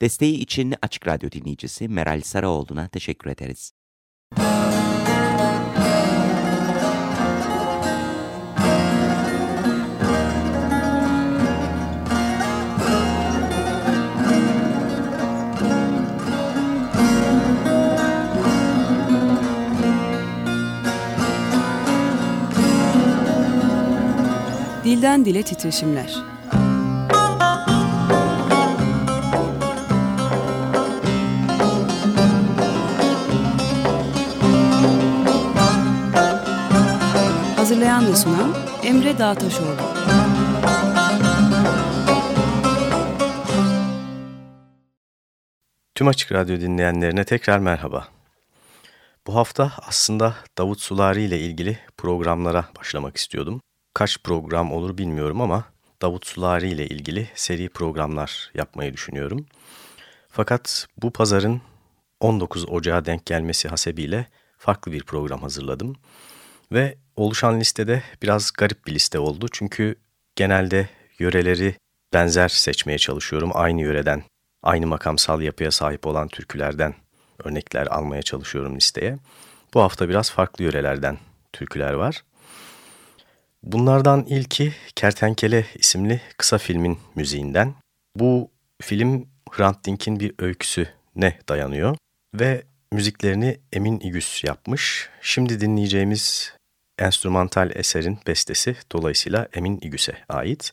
Desteği için Açık Radyo dinleyicisi Meral Saraoğlu'na teşekkür ederiz. Dilden Dile Titreşimler Hazırlayan ve sunan Emre Dağtaşoğlu. Tüm Açık Radyo dinleyenlerine tekrar merhaba. Bu hafta aslında Davut Sulari ile ilgili programlara başlamak istiyordum. Kaç program olur bilmiyorum ama Davut Sulari ile ilgili seri programlar yapmayı düşünüyorum. Fakat bu pazarın 19 Ocağı denk gelmesi hasebiyle farklı bir program hazırladım. Ve oluşan listede biraz garip bir liste oldu. Çünkü genelde yöreleri benzer seçmeye çalışıyorum. Aynı yöreden, aynı makamsal yapıya sahip olan türkülerden örnekler almaya çalışıyorum listeye. Bu hafta biraz farklı yörelerden türküler var. Bunlardan ilki Kertenkele isimli kısa filmin müziğinden. Bu film Hrant Dink'in bir öyküsüne dayanıyor ve müziklerini Emin İgüs yapmış. Şimdi dinleyeceğimiz enstrümantal eserin bestesi dolayısıyla Emin İgüs'e ait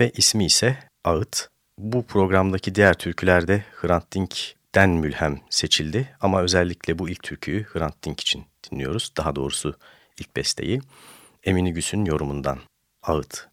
ve ismi ise Ağıt. Bu programdaki diğer türkülerde Hrant Dink'den mülhem seçildi ama özellikle bu ilk türküyü Hrant Dink için dinliyoruz. Daha doğrusu ilk besteyi Emin İgüs'ün yorumundan Ağıt.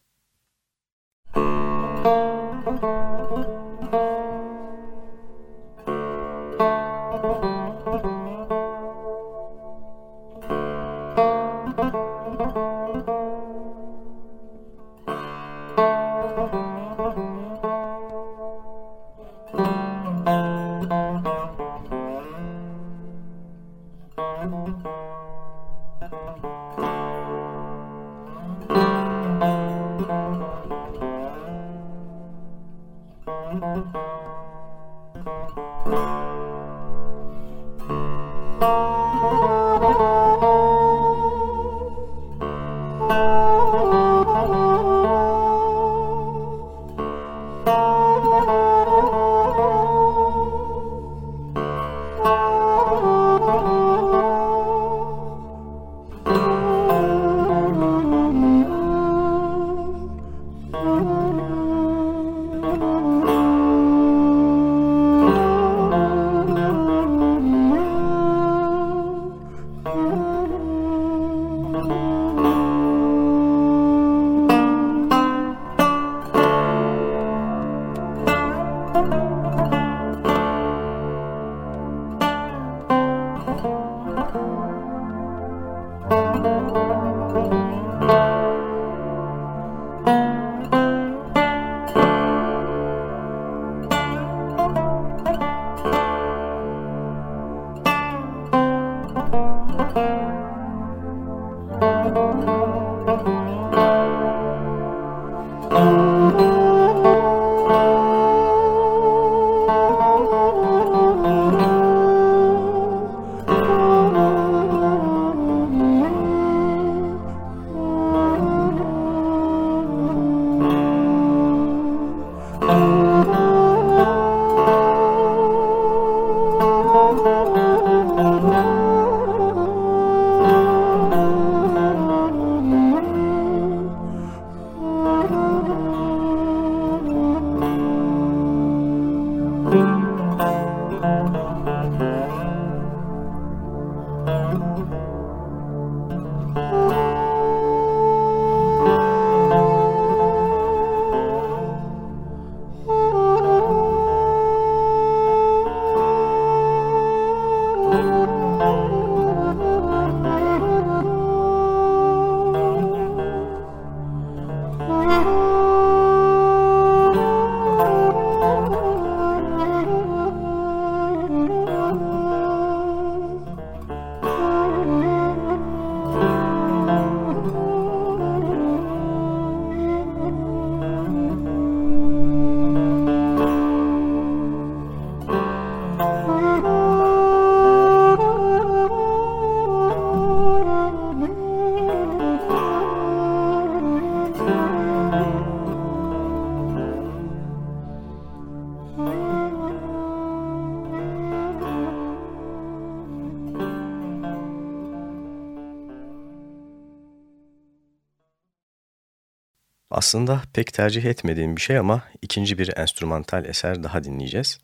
Aslında pek tercih etmediğim bir şey ama ikinci bir enstrümantal eser daha dinleyeceğiz.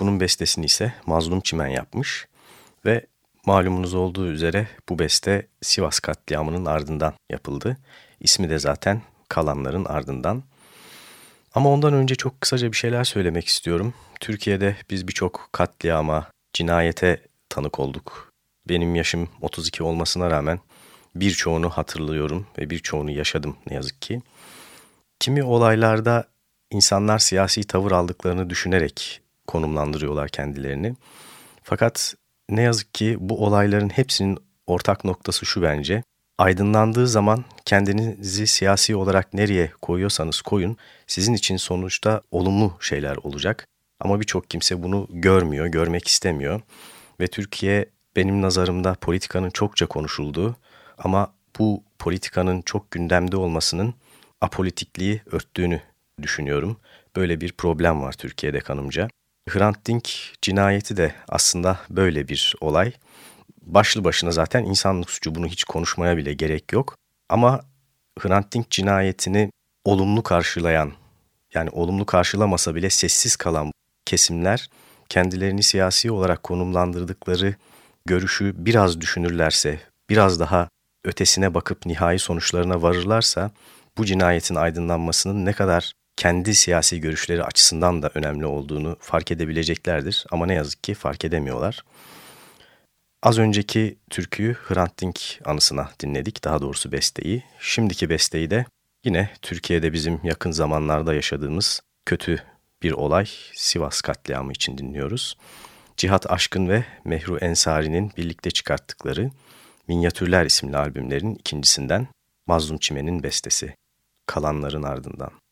Bunun bestesini ise Mazlum Çimen yapmış ve malumunuz olduğu üzere bu beste Sivas katliamının ardından yapıldı. İsmi de zaten Kalanların Ardından. Ama ondan önce çok kısaca bir şeyler söylemek istiyorum. Türkiye'de biz birçok katliama, cinayete tanık olduk. Benim yaşım 32 olmasına rağmen birçoğunu hatırlıyorum ve birçoğunu yaşadım ne yazık ki. Kimi olaylarda insanlar siyasi tavır aldıklarını düşünerek konumlandırıyorlar kendilerini. Fakat ne yazık ki bu olayların hepsinin ortak noktası şu bence. Aydınlandığı zaman kendinizi siyasi olarak nereye koyuyorsanız koyun, sizin için sonuçta olumlu şeyler olacak. Ama birçok kimse bunu görmüyor, görmek istemiyor. Ve Türkiye benim nazarımda politikanın çokça konuşulduğu ama bu politikanın çok gündemde olmasının apolitikliği örttüğünü düşünüyorum. Böyle bir problem var Türkiye'de kanımca. Hrant Dink cinayeti de aslında böyle bir olay. Başlı başına zaten insanlık suçu bunu hiç konuşmaya bile gerek yok. Ama Hrant Dink cinayetini olumlu karşılayan yani olumlu karşılamasa bile sessiz kalan kesimler kendilerini siyasi olarak konumlandırdıkları görüşü biraz düşünürlerse, biraz daha ötesine bakıp nihai sonuçlarına varırlarsa bu cinayetin aydınlanmasının ne kadar kendi siyasi görüşleri açısından da önemli olduğunu fark edebileceklerdir ama ne yazık ki fark edemiyorlar. Az önceki türküyü Hrant Dink anısına dinledik, daha doğrusu besteyi. Şimdiki besteyi de yine Türkiye'de bizim yakın zamanlarda yaşadığımız kötü bir olay Sivas katliamı için dinliyoruz. Cihat Aşkın ve Mehru Ensari'nin birlikte çıkarttıkları Minyatürler isimli albümlerin ikincisinden Mazlum Çimen'in bestesi Kalanların Ardından.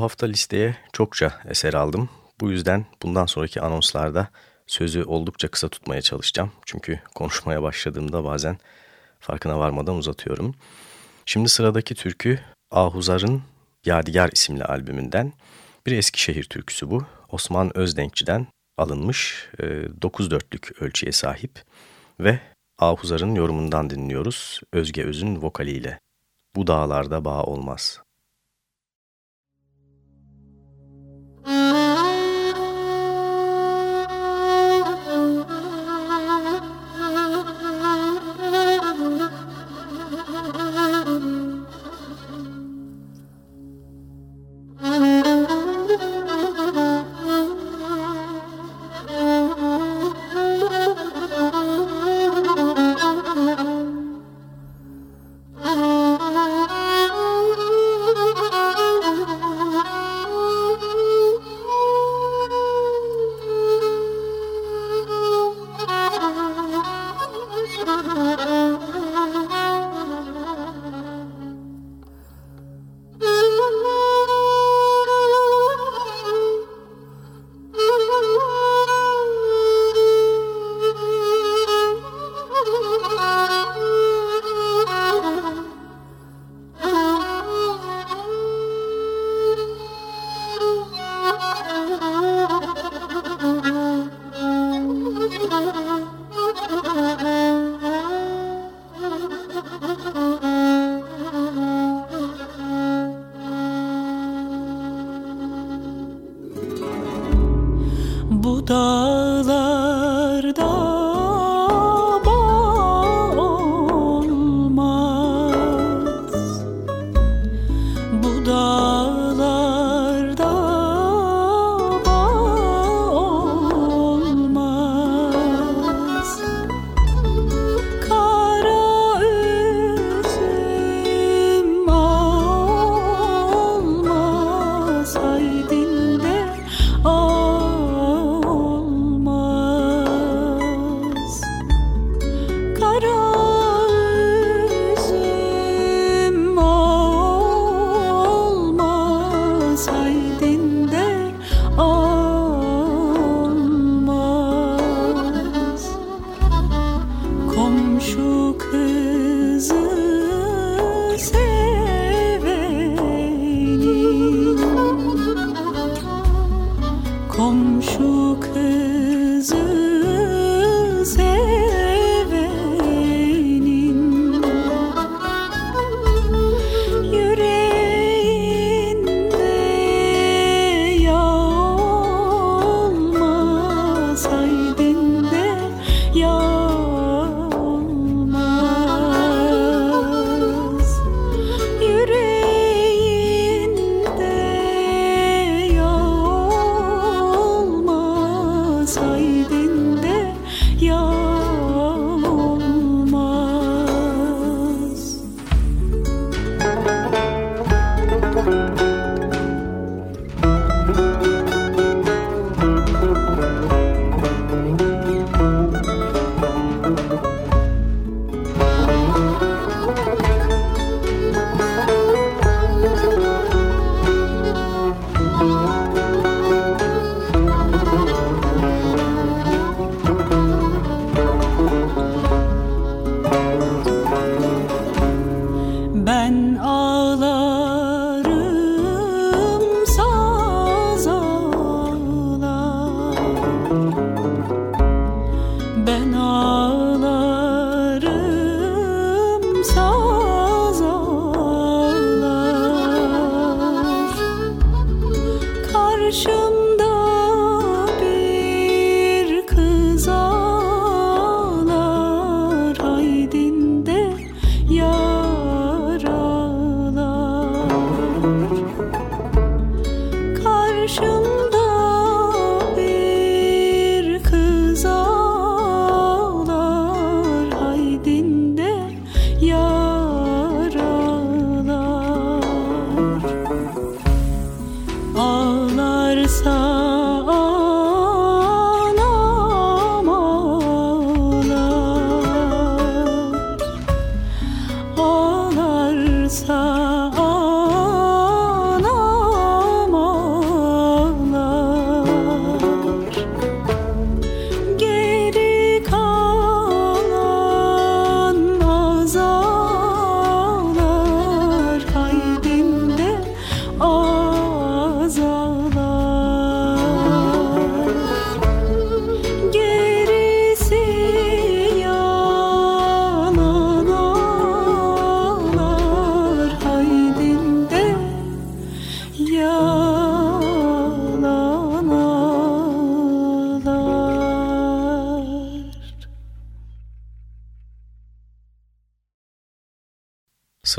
Bu hafta listeye çokça eser aldım. Bu yüzden bundan sonraki anonslarda sözü oldukça kısa tutmaya çalışacağım. Çünkü konuşmaya başladığımda bazen farkına varmadan uzatıyorum. Şimdi sıradaki türkü Ahuzar'ın Yadigar isimli albümünden bir Eskişehir türküsü bu. Osman Özdenkçi'den alınmış 9 e, dörtlük ölçüye sahip ve Ahuzar'ın yorumundan dinliyoruz Özge Öz'ün vokaliyle. Bu dağlarda bağ olmaz.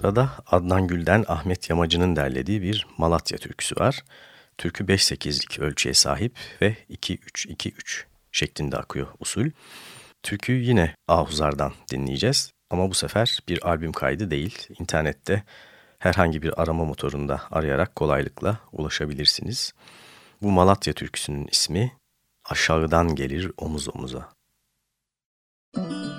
Sırada Adnan Gül'den Ahmet Yamacı'nın derlediği bir Malatya türküsü var. Türkü 5-8'lik ölçüye sahip ve 2-3-2-3 şeklinde akıyor usul. Türküyü yine Ahuzar'dan dinleyeceğiz ama bu sefer bir albüm kaydı değil. İnternette herhangi bir arama motorunda arayarak kolaylıkla ulaşabilirsiniz. Bu Malatya türküsünün ismi Aşağıdan Gelir Omuz Omuza. Müzik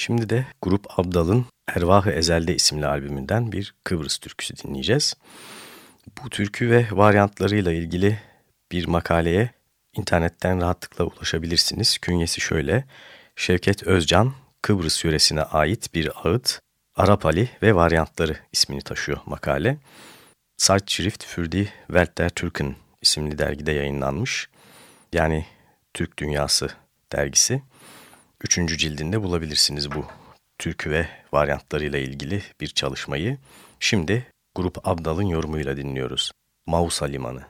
Şimdi de Grup Abdal'ın Ervah-ı Ezel'de isimli albümünden bir Kıbrıs türküsü dinleyeceğiz. Bu türkü ve varyantlarıyla ilgili bir makaleye internetten rahatlıkla ulaşabilirsiniz. Künyesi şöyle, Şevket Özcan, Kıbrıs yöresine ait bir ağıt, Arap Ali ve varyantları ismini taşıyor makale. Zeitschrift für die Welt der Türken isimli dergide yayınlanmış. Yani Türk Dünyası dergisi. Üçüncü cildinde bulabilirsiniz bu türkü ve varyantlarıyla ilgili bir çalışmayı. Şimdi Grup Abdal'ın yorumuyla dinliyoruz. Mausa Limanı.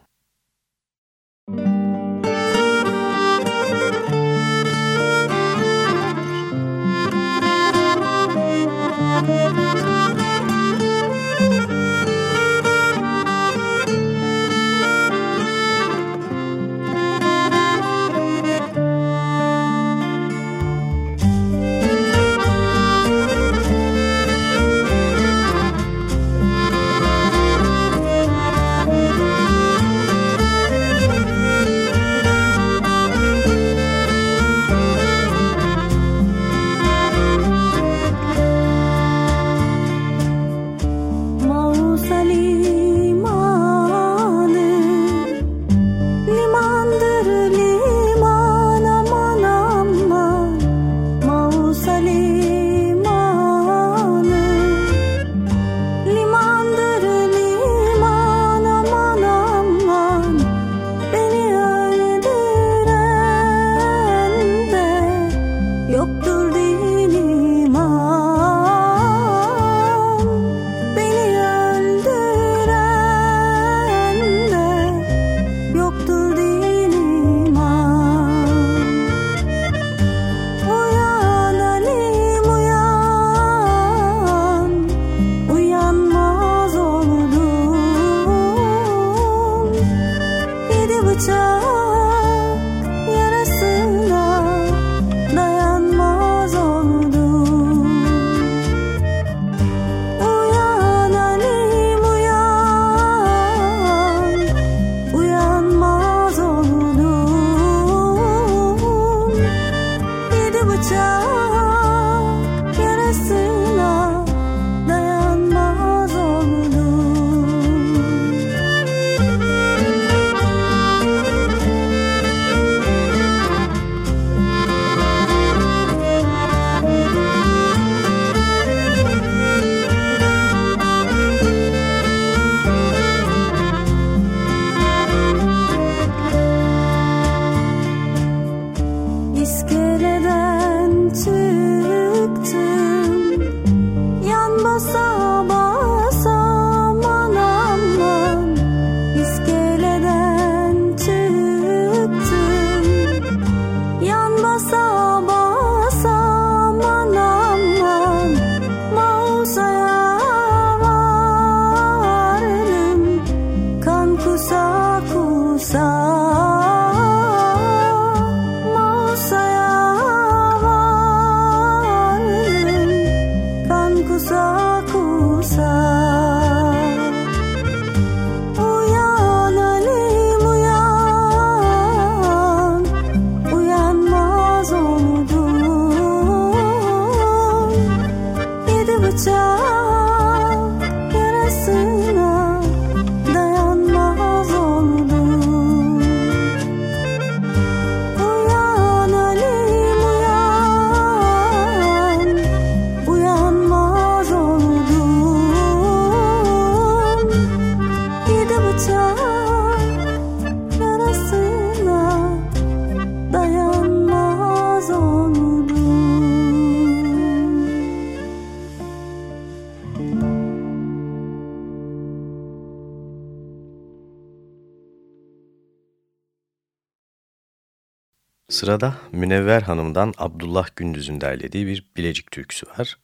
Sırada Münevver Hanım'dan Abdullah Gündüz'ün derlediği bir Bilecik türküsü var.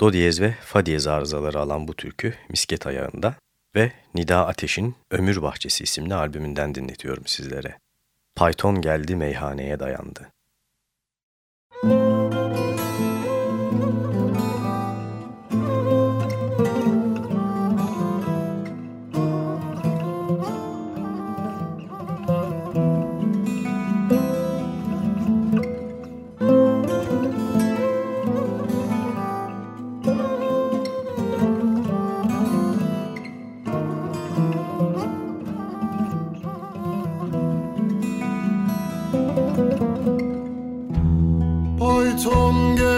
Do diyez ve fa diyez arızaları alan bu türkü misket ayağında ve Nida Ateş'in Ömür Bahçesi isimli albümünden dinletiyorum sizlere. Python geldi meyhaneye dayandı. 爱从一。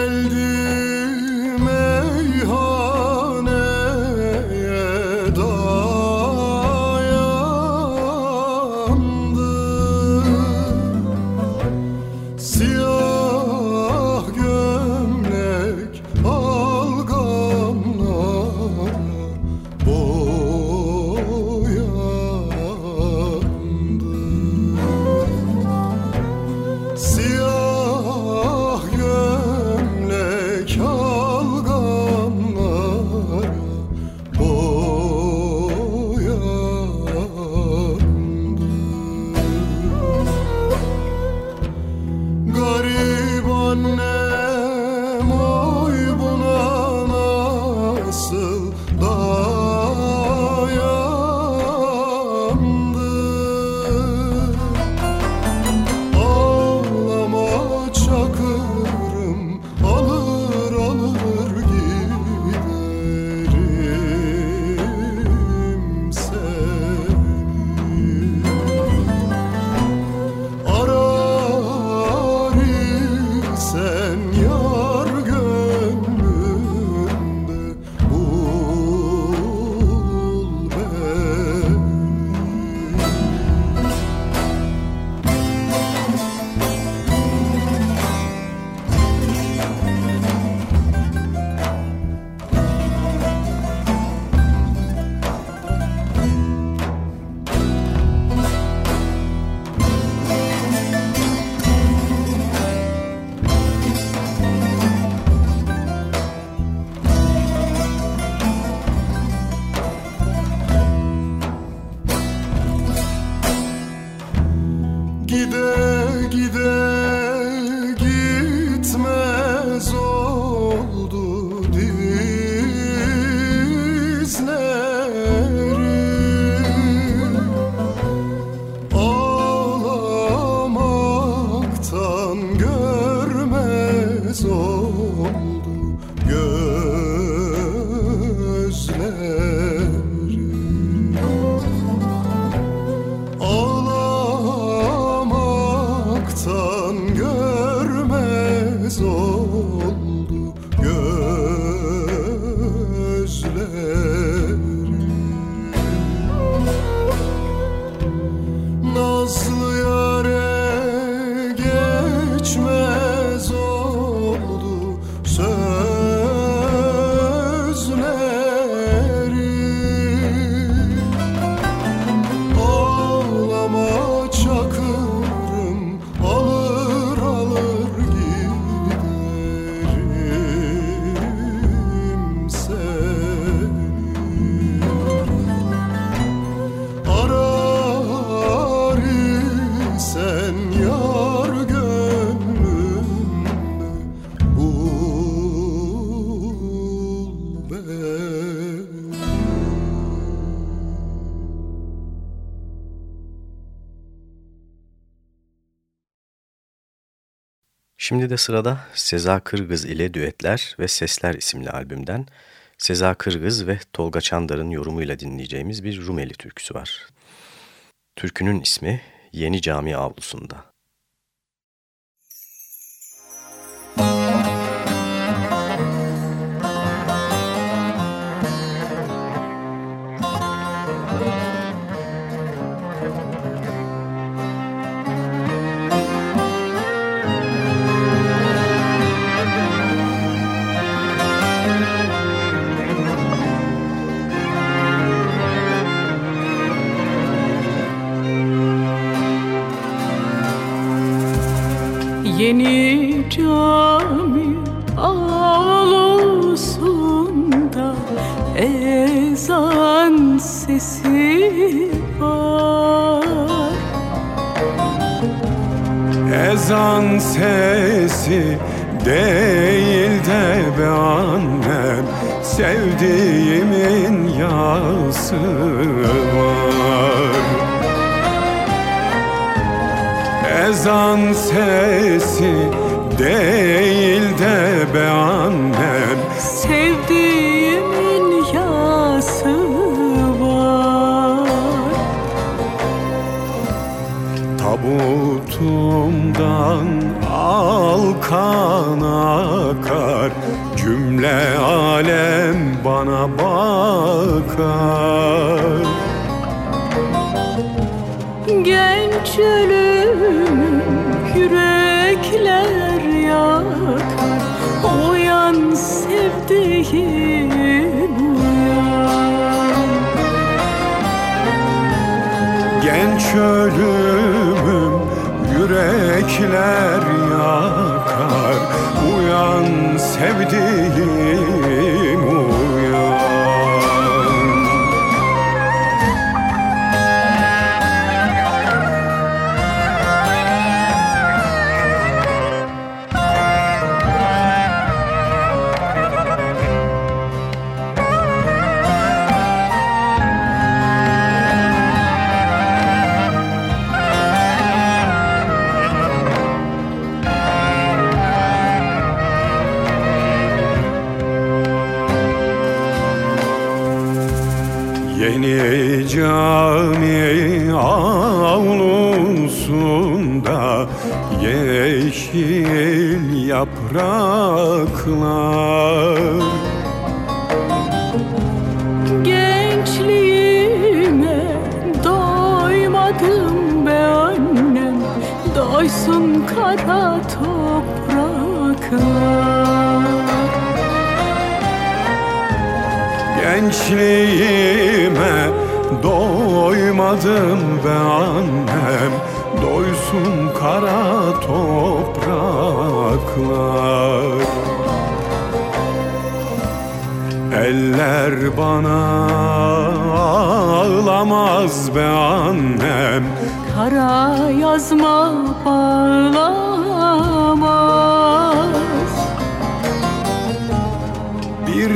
Şimdi de sırada Seza Kırgız ile Düetler ve Sesler isimli albümden Seza Kırgız ve Tolga Çandar'ın yorumuyla dinleyeceğimiz bir Rumeli türküsü var. Türkünün ismi Yeni Cami Avlusu'nda. Yeni cami avlusunda ezan sesi var. Ezan sesi değil de be annem Sevdiğimin yası var ezan sesi değil de be annem Sevdiğimin yası var. Tabutumdan alkan akar Cümle alem bana bakar Genç ölüm yürekler yakar. Uyan sevdiğim uyan. Genç ölümüm yürekler yakar. Uyan sevdiğim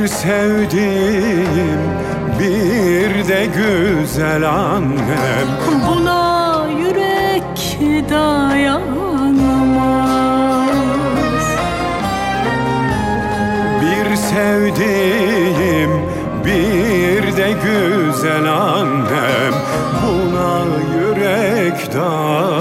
Sevdim bir de güzel annem. Buna yürek dayanmaz Bir sevdim bir de güzel annem. Buna yürek dayanmaz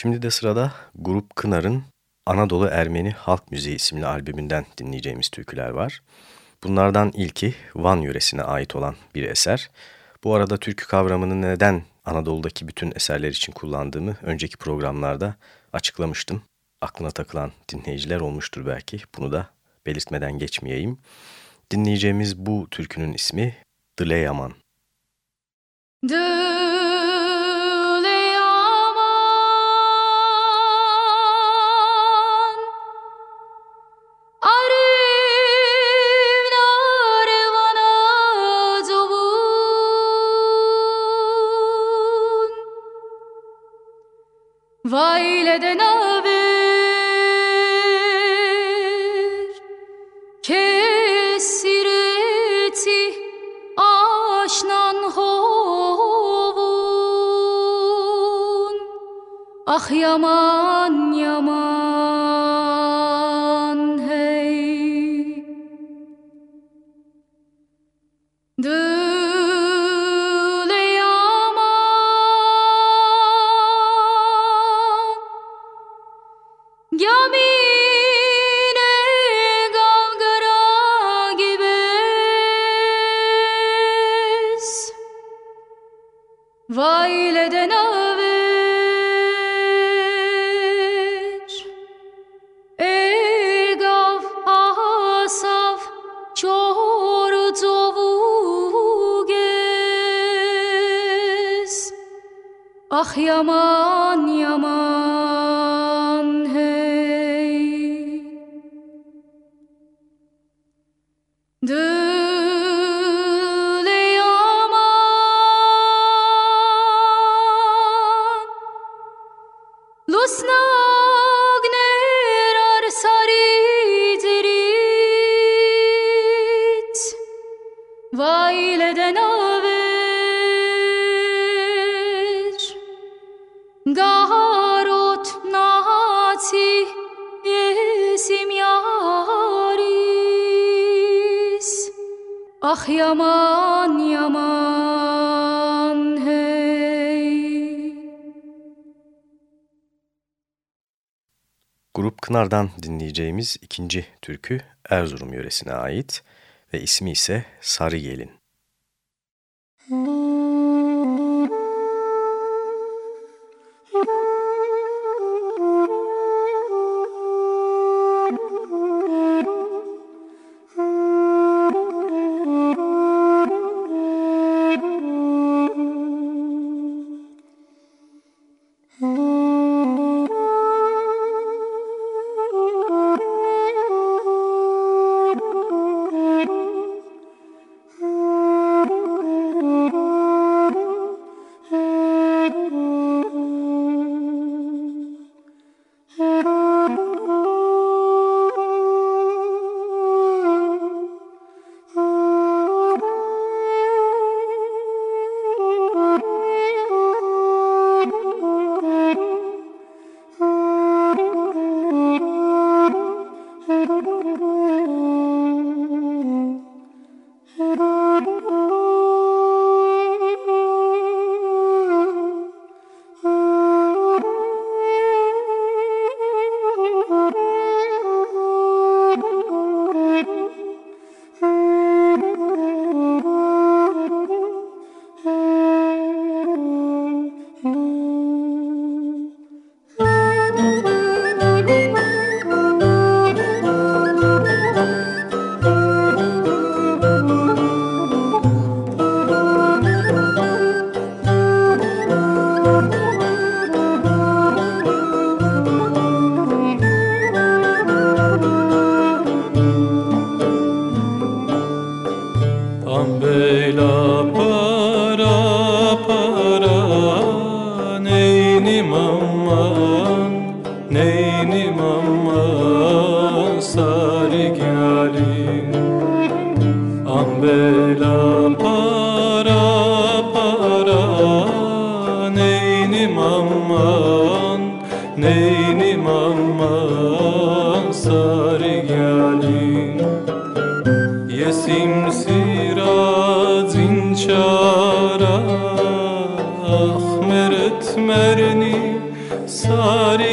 Şimdi de sırada Grup Kınar'ın Anadolu Ermeni Halk Müziği isimli albümünden dinleyeceğimiz türküler var. Bunlardan ilki Van yöresine ait olan bir eser. Bu arada türkü kavramını neden Anadolu'daki bütün eserler için kullandığımı önceki programlarda açıklamıştım. Aklına takılan dinleyiciler olmuştur belki. Bunu da belirtmeden geçmeyeyim. Dinleyeceğimiz bu türkünün ismi Dileyaman. De Vaileden haber kesireti aşnan hovun. Ah yaman yaman Grup Kınar'dan dinleyeceğimiz ikinci türkü Erzurum yöresine ait ve ismi ise Sarı Gelin. Neynim aman neynim aman sari gelin. Yesim sirazin çara Ahmeret merni sari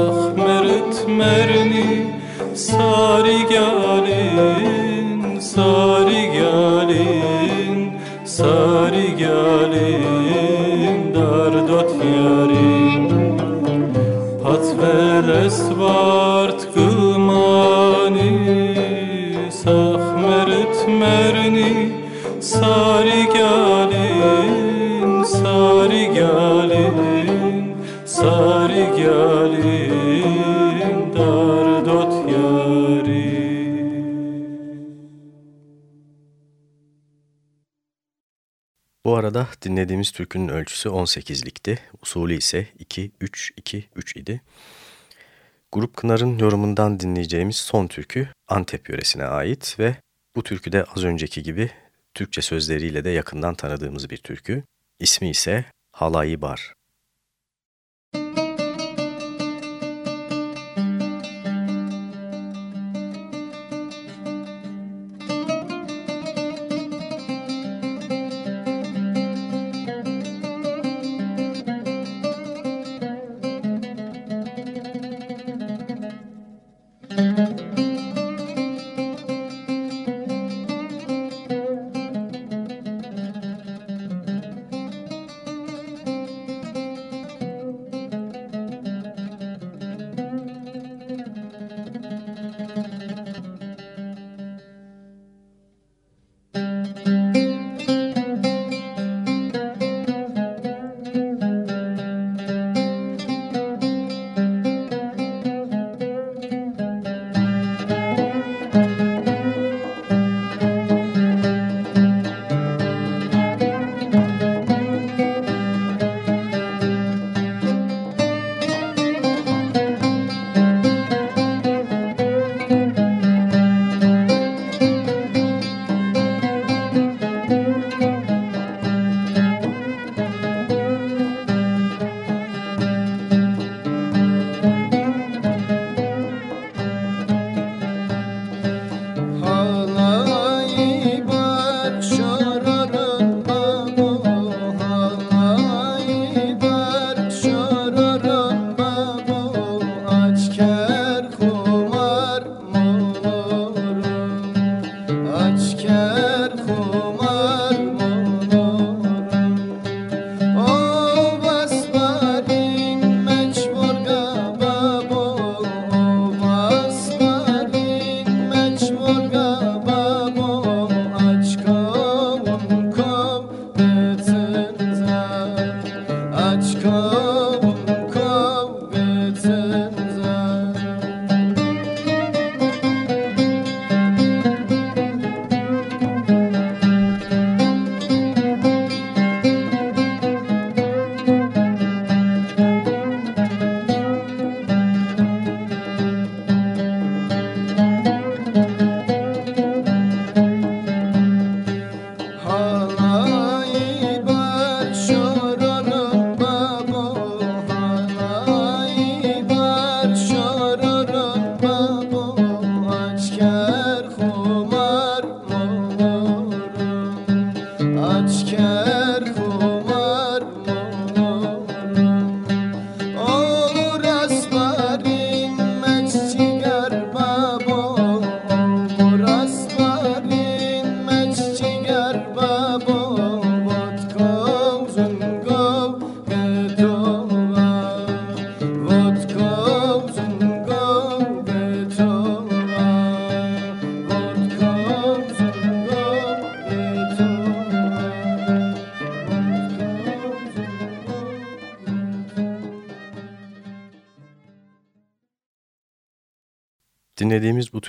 Sahmeret merni Sari gelin Sari Dinlediğimiz türkünün ölçüsü 18'likti. Usulü ise 2-3-2-3 idi. Grup Kınar'ın yorumundan dinleyeceğimiz son türkü Antep yöresine ait ve bu türkü de az önceki gibi Türkçe sözleriyle de yakından tanıdığımız bir türkü. İsmi ise Halayı Bar.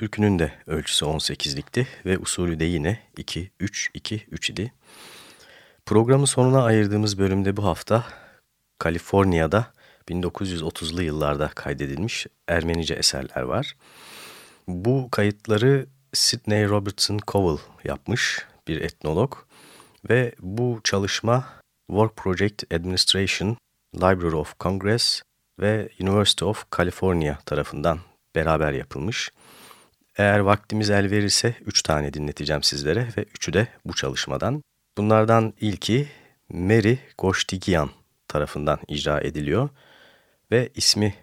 Türkünün de ölçüsü 18'likti ve usulü de yine 2-3-2-3 idi. Programın sonuna ayırdığımız bölümde bu hafta Kaliforniya'da 1930'lu yıllarda kaydedilmiş Ermenice eserler var. Bu kayıtları Sidney Robertson Cowell yapmış bir etnolog ve bu çalışma Work Project Administration, Library of Congress ve University of California tarafından beraber yapılmış. Eğer vaktimiz el verirse 3 tane dinleteceğim sizlere ve üçü de bu çalışmadan. Bunlardan ilki Mary Goştigian tarafından icra ediliyor ve ismi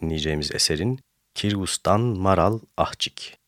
dinleyeceğimiz eserin Kirgustan Maral Ahçik.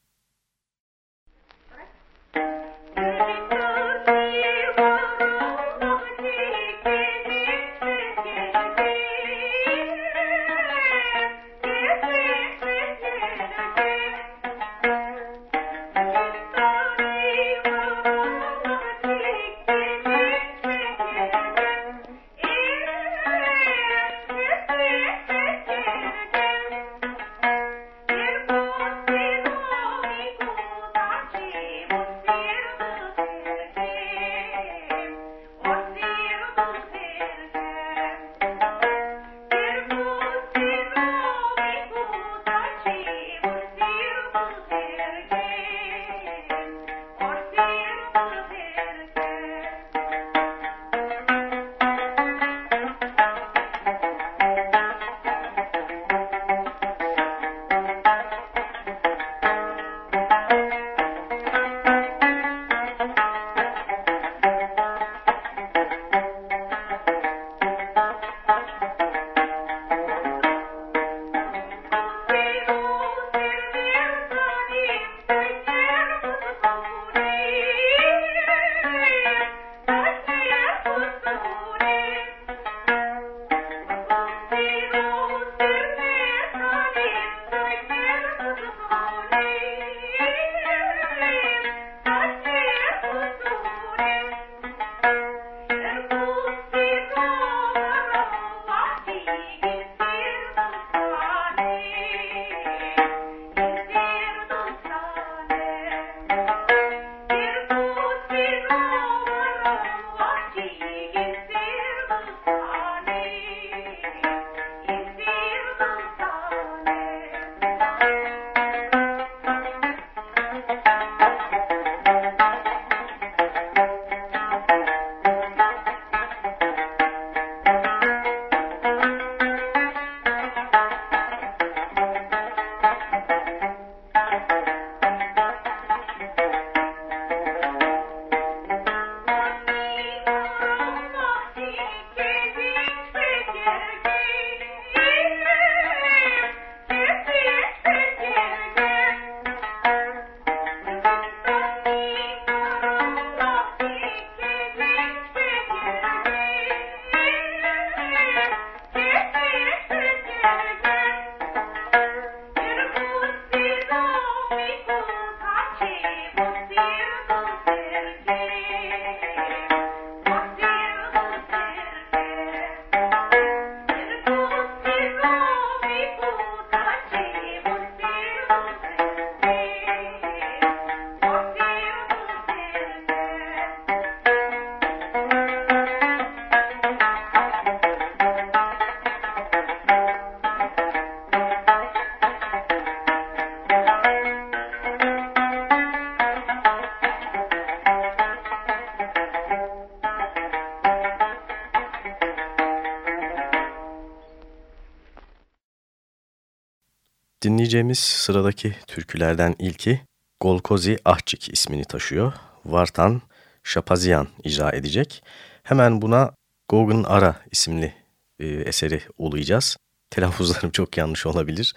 Dinleyeceğimiz sıradaki türkülerden ilki Golkozi Ahçik ismini taşıyor. Vartan Şapazyan icra edecek. Hemen buna Gogun Ara isimli e, eseri olayacağız. Telaffuzlarım çok yanlış olabilir.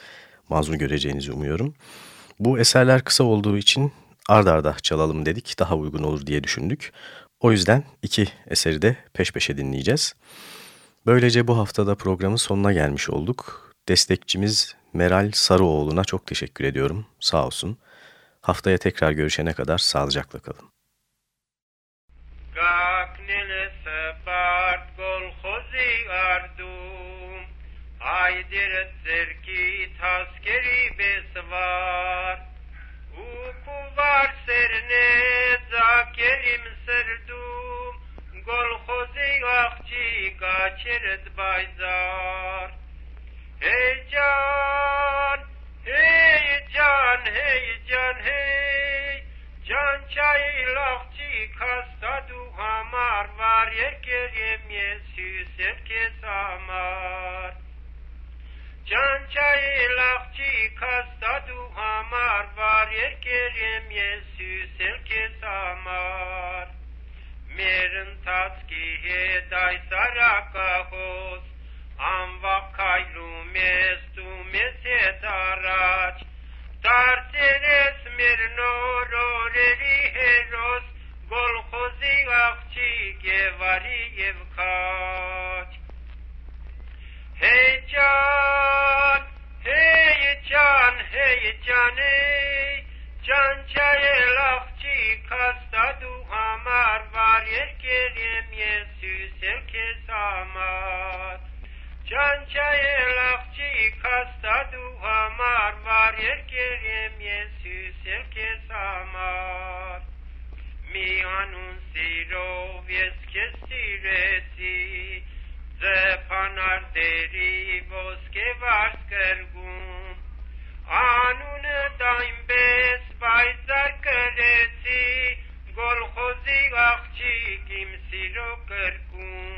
Mazur göreceğinizi umuyorum. Bu eserler kısa olduğu için ard arda çalalım dedik. Daha uygun olur diye düşündük. O yüzden iki eseri de peş peşe dinleyeceğiz. Böylece bu haftada programın sonuna gelmiş olduk. Destekçimiz Meral Sarıoğlu'na çok teşekkür ediyorum. Sağ olsun. Haftaya tekrar görüşene kadar sağlıcakla kalın. Haydir serki taskeri besvar Uku var serne zakerim serdum Gol hozi akçi kaçeret bayzar Hey can, hey can, hey can, hey Can çayı lakçı kastadı hamar Var yerker yemye süs herkes amar Can çayı lakçı kastadı hamar Var yerker yemye süs herkes amar Merin tatki heday saraka host անվախ քայլում ես դու մեզ հետ առաջ դարձերես մեր նոր օրերի հերոս գոլխոզի աղջիկ եւ արի եւ քաչ հեյճան հեյճան հեյճան ճանչայել աղջիկ հաստատու համար վար երկեր եմ ես սուսել քեզ համար Ճանչայել աղջի կաստադու համար, վար երկեր եմ ես հյուսել կեզ համար։ Մի անուն սիրով ես կեզ սիրեցի, ձեպանար դերի ոսկե վարս կրգում, անունը դայմպես պայծար կրեցի, գոլխոզի աղջիկ իմ սիրո կրգում։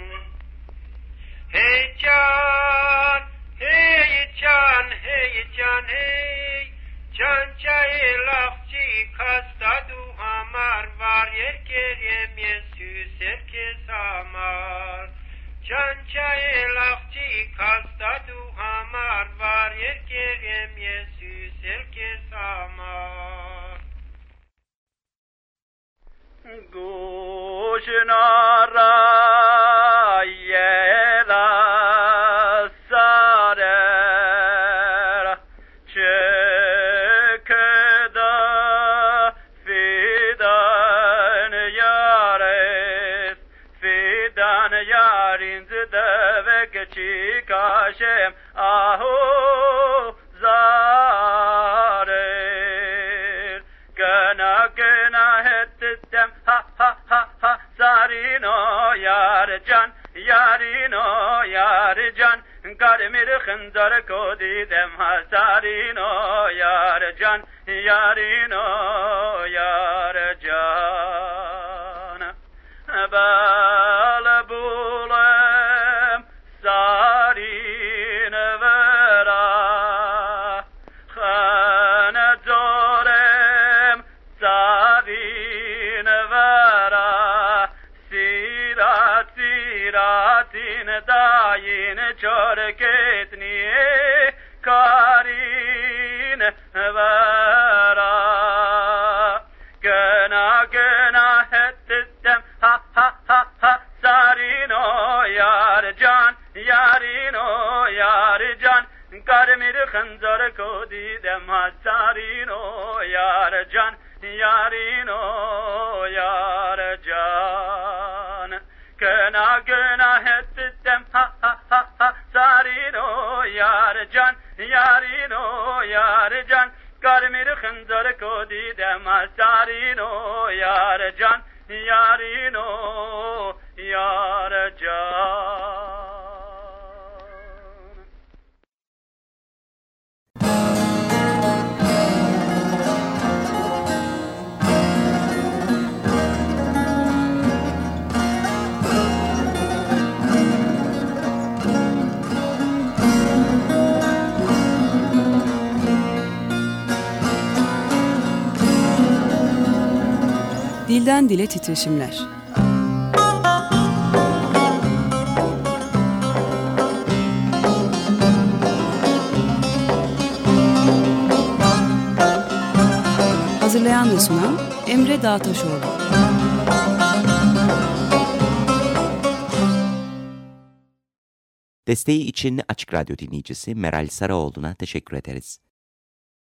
Hey can, hey can, hey can, hey. Can çay lakçi kasta du hamar var. Yer kerem yesü serkes amar Can çay lakçi kasta du hamar var. Yer kerem yesü serkes amar Guşnara یار اینا یار جان یار اینا یار جان. انگار میر خندار کو دیدم عاشار اینا یار جان. یار اینا یار جان. ابا care. Titreşimler. Hazırlayan ve sunan Emre Dağtaşoğlu. Desteği için Açık Radyo dinleyicisi Meral Saraoğlu'na teşekkür ederiz.